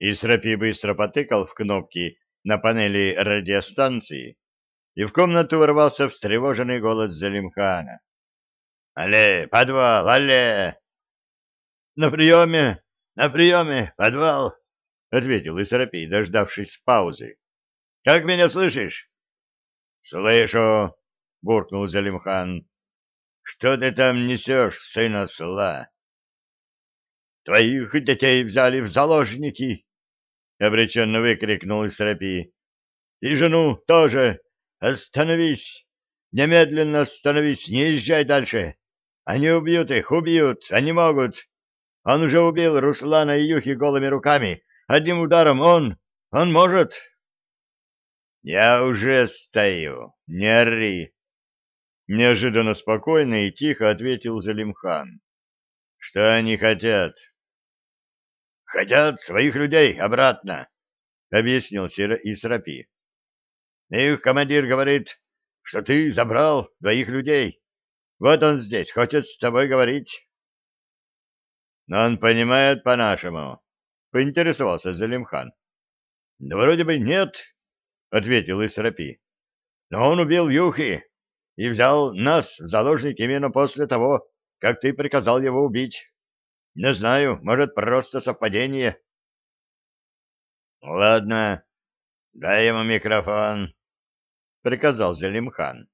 И Срапи быстро потыкал в кнопки на панели радиостанции, и в комнату ворвался встревоженный голос Залимхана. «Алле, подвал, алле!» «На приеме, на приеме, подвал!» — ответил Исрапий, дождавшись паузы. «Как меня слышишь?» «Слышу!» — буркнул Залимхан. «Что ты там несешь, сына сла?» «Твоих детей взяли в заложники!» — обреченно выкрикнул Исрапи. «И жену тоже! Остановись! Немедленно остановись! Не езжай дальше! Они убьют их, убьют! Они могут! Он уже убил Руслана и Юхи голыми руками! Одним ударом он... он может!» «Я уже стою! Не ори!» Неожиданно спокойно и тихо ответил Залимхан. «Что они хотят?» «Хотят своих людей обратно», — объяснил Исрапи. Их командир говорит, что ты забрал двоих людей. Вот он здесь, хочет с тобой говорить. Но он понимает по-нашему, — поинтересовался Залимхан. — Да вроде бы нет, — ответил Исрапи. — Но он убил Юхи и взял нас в заложник именно после того, как ты приказал его убить. Не знаю, может, просто совпадение. — Ладно, дай ему микрофон, — приказал Зелимхан.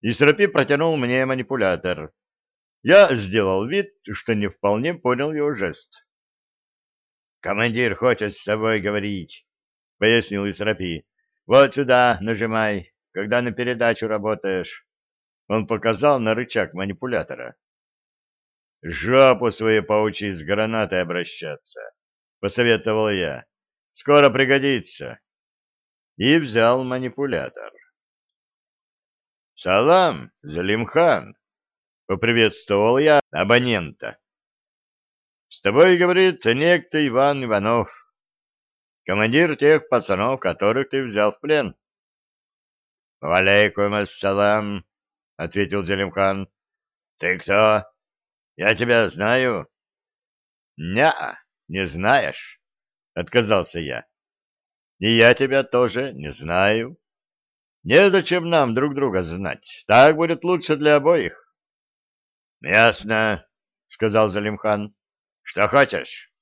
Исрапи протянул мне манипулятор. Я сделал вид, что не вполне понял его жест. «Командир хочет с тобой говорить», — пояснил Исрапи. «Вот сюда нажимай, когда на передачу работаешь». Он показал на рычаг манипулятора. «Жопу свою поучи с гранатой обращаться», — посоветовал я. «Скоро пригодится» и взял манипулятор. «Салам, Залимхан!» — поприветствовал я абонента. «С тобой, — говорит, — некто Иван Иванов, командир тех пацанов, которых ты взял в плен». «Валейкум ассалам!» — ответил Залимхан. «Ты кто? Я тебя знаю». «Не-а, не знаешь», — отказался я. И я тебя тоже не знаю. Незачем нам друг друга знать. Так будет лучше для обоих. — Ясно, — сказал Залимхан. — Что хочешь?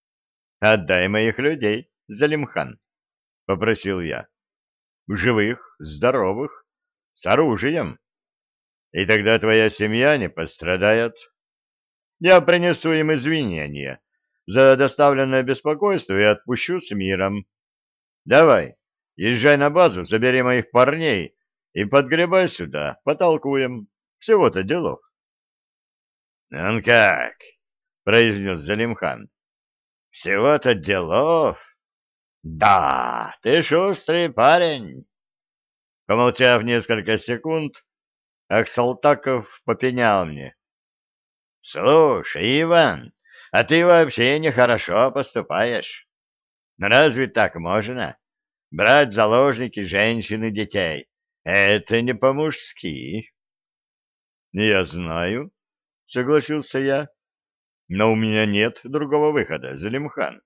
— Отдай моих людей, Залимхан, — попросил я. — Живых, здоровых, с оружием. И тогда твоя семья не пострадает. Я принесу им извинения за доставленное беспокойство и отпущу с миром. Давай, езжай на базу, забери моих парней и подгребай сюда, потолкуем. Всего-то делов. — Он как? — произнес Залимхан. — Всего-то делов? — Да, ты шустрый парень. Помолчав несколько секунд, Аксалтаков попенял мне. — Слушай, Иван, а ты вообще нехорошо поступаешь. Но разве так можно? Брать в заложники женщин и детей. Это не по-мужски. Я знаю, согласился я. Но у меня нет другого выхода, Залимхан.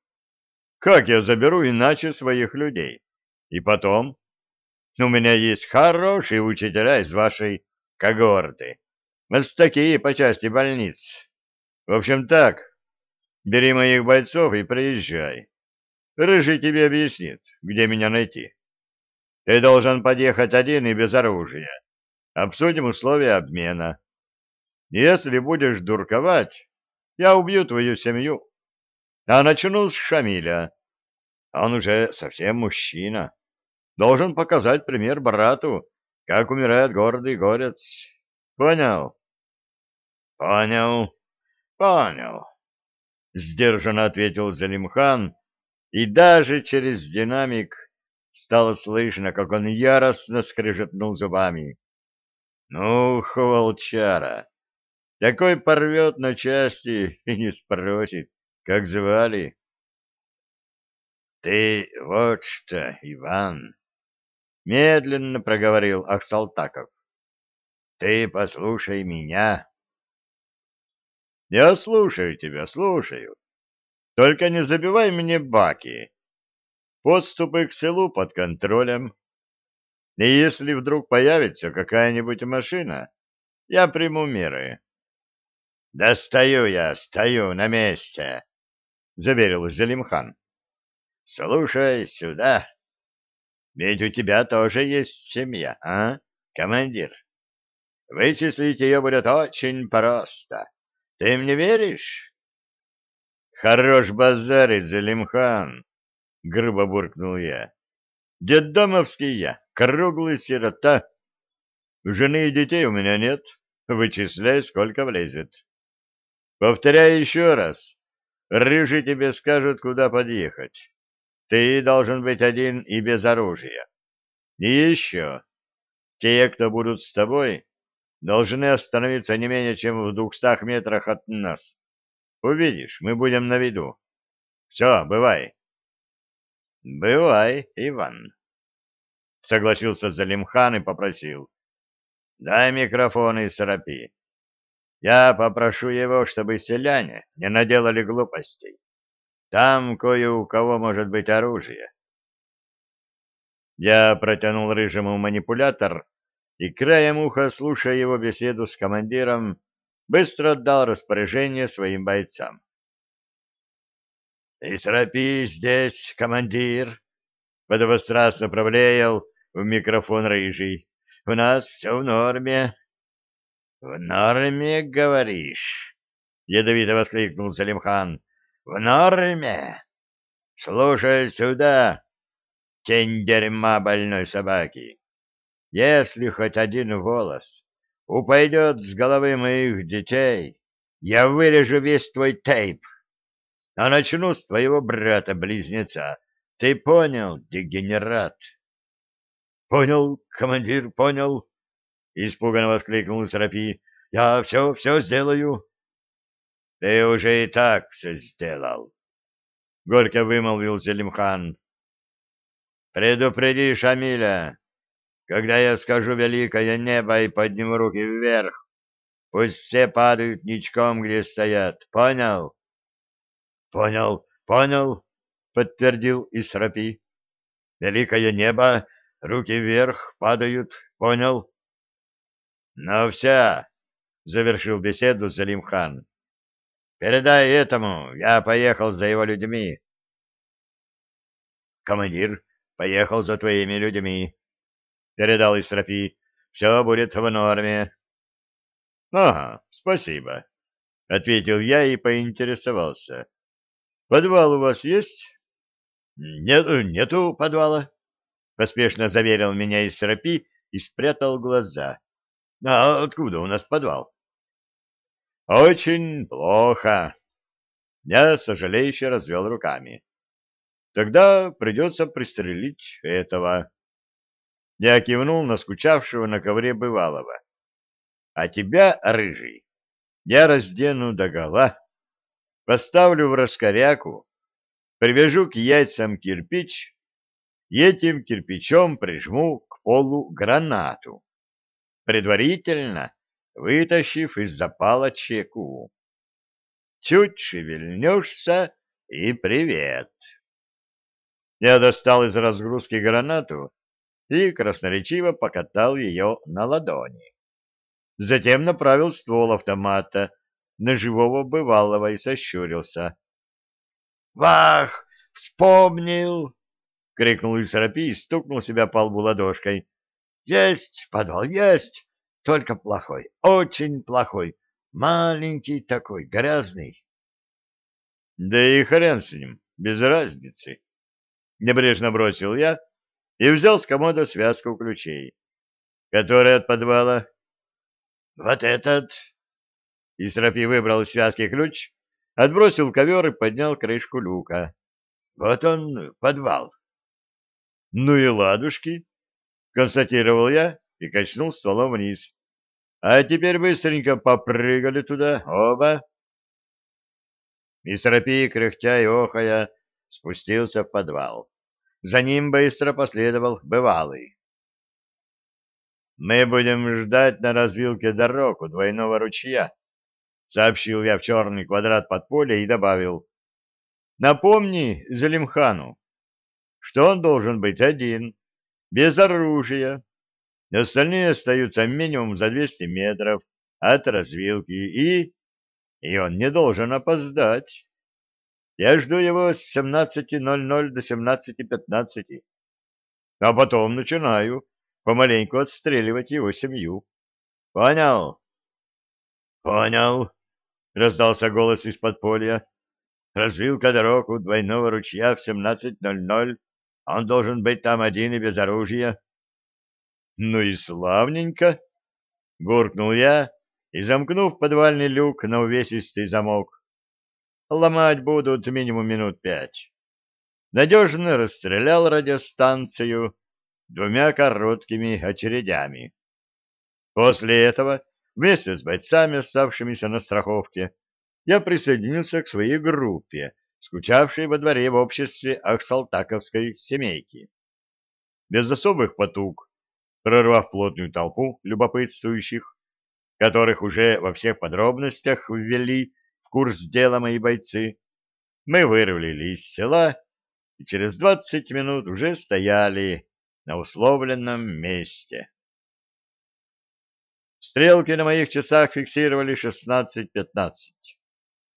Как я заберу иначе своих людей? И потом, у меня есть хорошие учителя из вашей когорты. Такие по части больниц. В общем так, бери моих бойцов и приезжай. Рыжий тебе объяснит, где меня найти. Ты должен подъехать один и без оружия. Обсудим условия обмена. Если будешь дурковать, я убью твою семью. А начну с Шамиля. Он уже совсем мужчина. Должен показать пример брату, как умирает гордый горец. Понял? Понял, понял. Сдержанно ответил Залимхан, и даже через динамик стало слышно, как он яростно скрежетнул зубами. «Ну, волчара, такой порвет на части и не спросит, как звали». «Ты вот что, Иван!» — медленно проговорил Аксалтаков. «Ты послушай меня». «Я слушаю тебя, слушаю. Только не забивай мне баки. Подступы к селу под контролем. И если вдруг появится какая-нибудь машина, я приму меры. — Да стою я, стою на месте, — заверил Залимхан. — Слушай сюда. Ведь у тебя тоже есть семья, а, командир? Вычислить ее будет очень просто. Ты мне веришь? — Хорош базарить, Залимхан, — грубо буркнул я. — Деддомовский я, круглый сирота. Жены и детей у меня нет. Вычисляй, сколько влезет. Повторяю еще раз. Рыжий тебе скажут, куда подъехать. Ты должен быть один и без оружия. И еще. Те, кто будут с тобой, должны остановиться не менее чем в двухстах метрах от нас. Увидишь, мы будем на виду. Все, бывай. Бывай, Иван. Согласился Залимхан и попросил. Дай микрофон и сарапи. Я попрошу его, чтобы селяне не наделали глупостей. Там кое у кого может быть оружие. Я протянул рыжему манипулятор и, краем уха, слушая его беседу с командиром, быстро отдал распоряжение своим бойцам. — Исрапи здесь, командир! — подвострастно проблеял в микрофон рыжий. — У нас все в норме. — В норме, говоришь? — ядовито воскликнул Салимхан. В норме. Слушай сюда, тень дерьма больной собаки. Если хоть один волос упадет с головы моих детей, я вырежу весь твой тейп. А начну с твоего брата-близнеца. Ты понял, дегенерат? — Понял, командир, понял, — испуганно воскликнул Сарапи. — Я все, все сделаю. Ты уже и так все сделал, — горько вымолвил Зелимхан. Предупреди Шамиля, когда я скажу великое небо и подниму руки вверх, пусть все падают ничком, где стоят. Понял? Понял, понял, подтвердил Исрапи. Великое небо, руки вверх падают. Понял? Ну все, завершил беседу Залимхан. Передай этому, я поехал за его людьми. Командир поехал за твоими людьми. Передал Исрафи. Все будет в норме. Ага, спасибо. Ответил я и поинтересовался. Подвал у вас есть? Нету, нету подвала. Поспешно заверил меня Исрафи и спрятал глаза. А откуда у нас подвал? Очень плохо. Я сожалеюще развел руками. Тогда придется пристрелить этого. Я кивнул на скучавшего на ковре бывалого. А тебя, рыжий, я раздену догола, поставлю в раскоряку, привяжу к яйцам кирпич и этим кирпичом прижму к полу гранату. Предварительно вытащив из запала чеку. Чуть шевельнешься и привет. Я достал из разгрузки гранату и красноречиво покатал ее на ладони. Затем направил ствол автомата на живого бывалого и сощурился. «Вах! Вспомнил!» — крикнул Исрапи и стукнул себя по лбу ладошкой. «Есть! Подвал есть! Только плохой, очень плохой, маленький такой, грязный. Да и хрен с ним, без разницы. Небрежно бросил я и взял с комода связку ключей. Который от подвала? Вот этот. Исрапи выбрал из связки ключ, отбросил ковер и поднял крышку люка. Вот он, подвал. Ну и ладушки, констатировал я и качнул стволом вниз. А теперь быстренько попрыгали туда, оба. Мистеропи, кряхтя и охая, спустился в подвал. За ним быстро последовал бывалый. «Мы будем ждать на развилке дорог у двойного ручья», — сообщил я в черный квадрат подполья и добавил. Напомни Залимхану, что он должен быть один, без оружия. Остальные остаются минимум за 200 метров от развилки, и... И он не должен опоздать. Я жду его с 17.00 до 17.15. А потом начинаю помаленьку отстреливать его семью. Понял? Понял, раздался голос из подполья. Развилка дорог у двойного ручья в 17.00. Он должен быть там один и без оружия. Ну и славненько, буркнул я и, замкнув подвальный люк на увесистый замок, Ломать будут минимум минут пять. Надежно расстрелял радиостанцию двумя короткими очередями. После этого, вместе с бойцами, оставшимися на страховке, я присоединился к своей группе, скучавшей во дворе в обществе Ахсалтаковской семейки. Без особых потуг, прорвав плотную толпу любопытствующих, которых уже во всех подробностях ввели курс дела мои бойцы, мы вырвали из села и через двадцать минут уже стояли на условленном месте. Стрелки на моих часах фиксировали шестнадцать пятнадцать.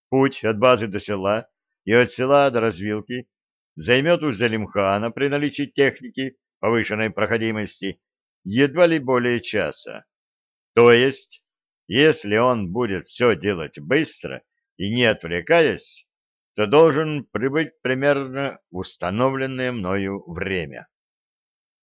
Путь от базы до села и от села до развилки займет у Залимхана при наличии техники повышенной проходимости едва ли более часа. То есть, если он будет все делать быстро и не отвлекаясь, то должен прибыть примерно в установленное мною время.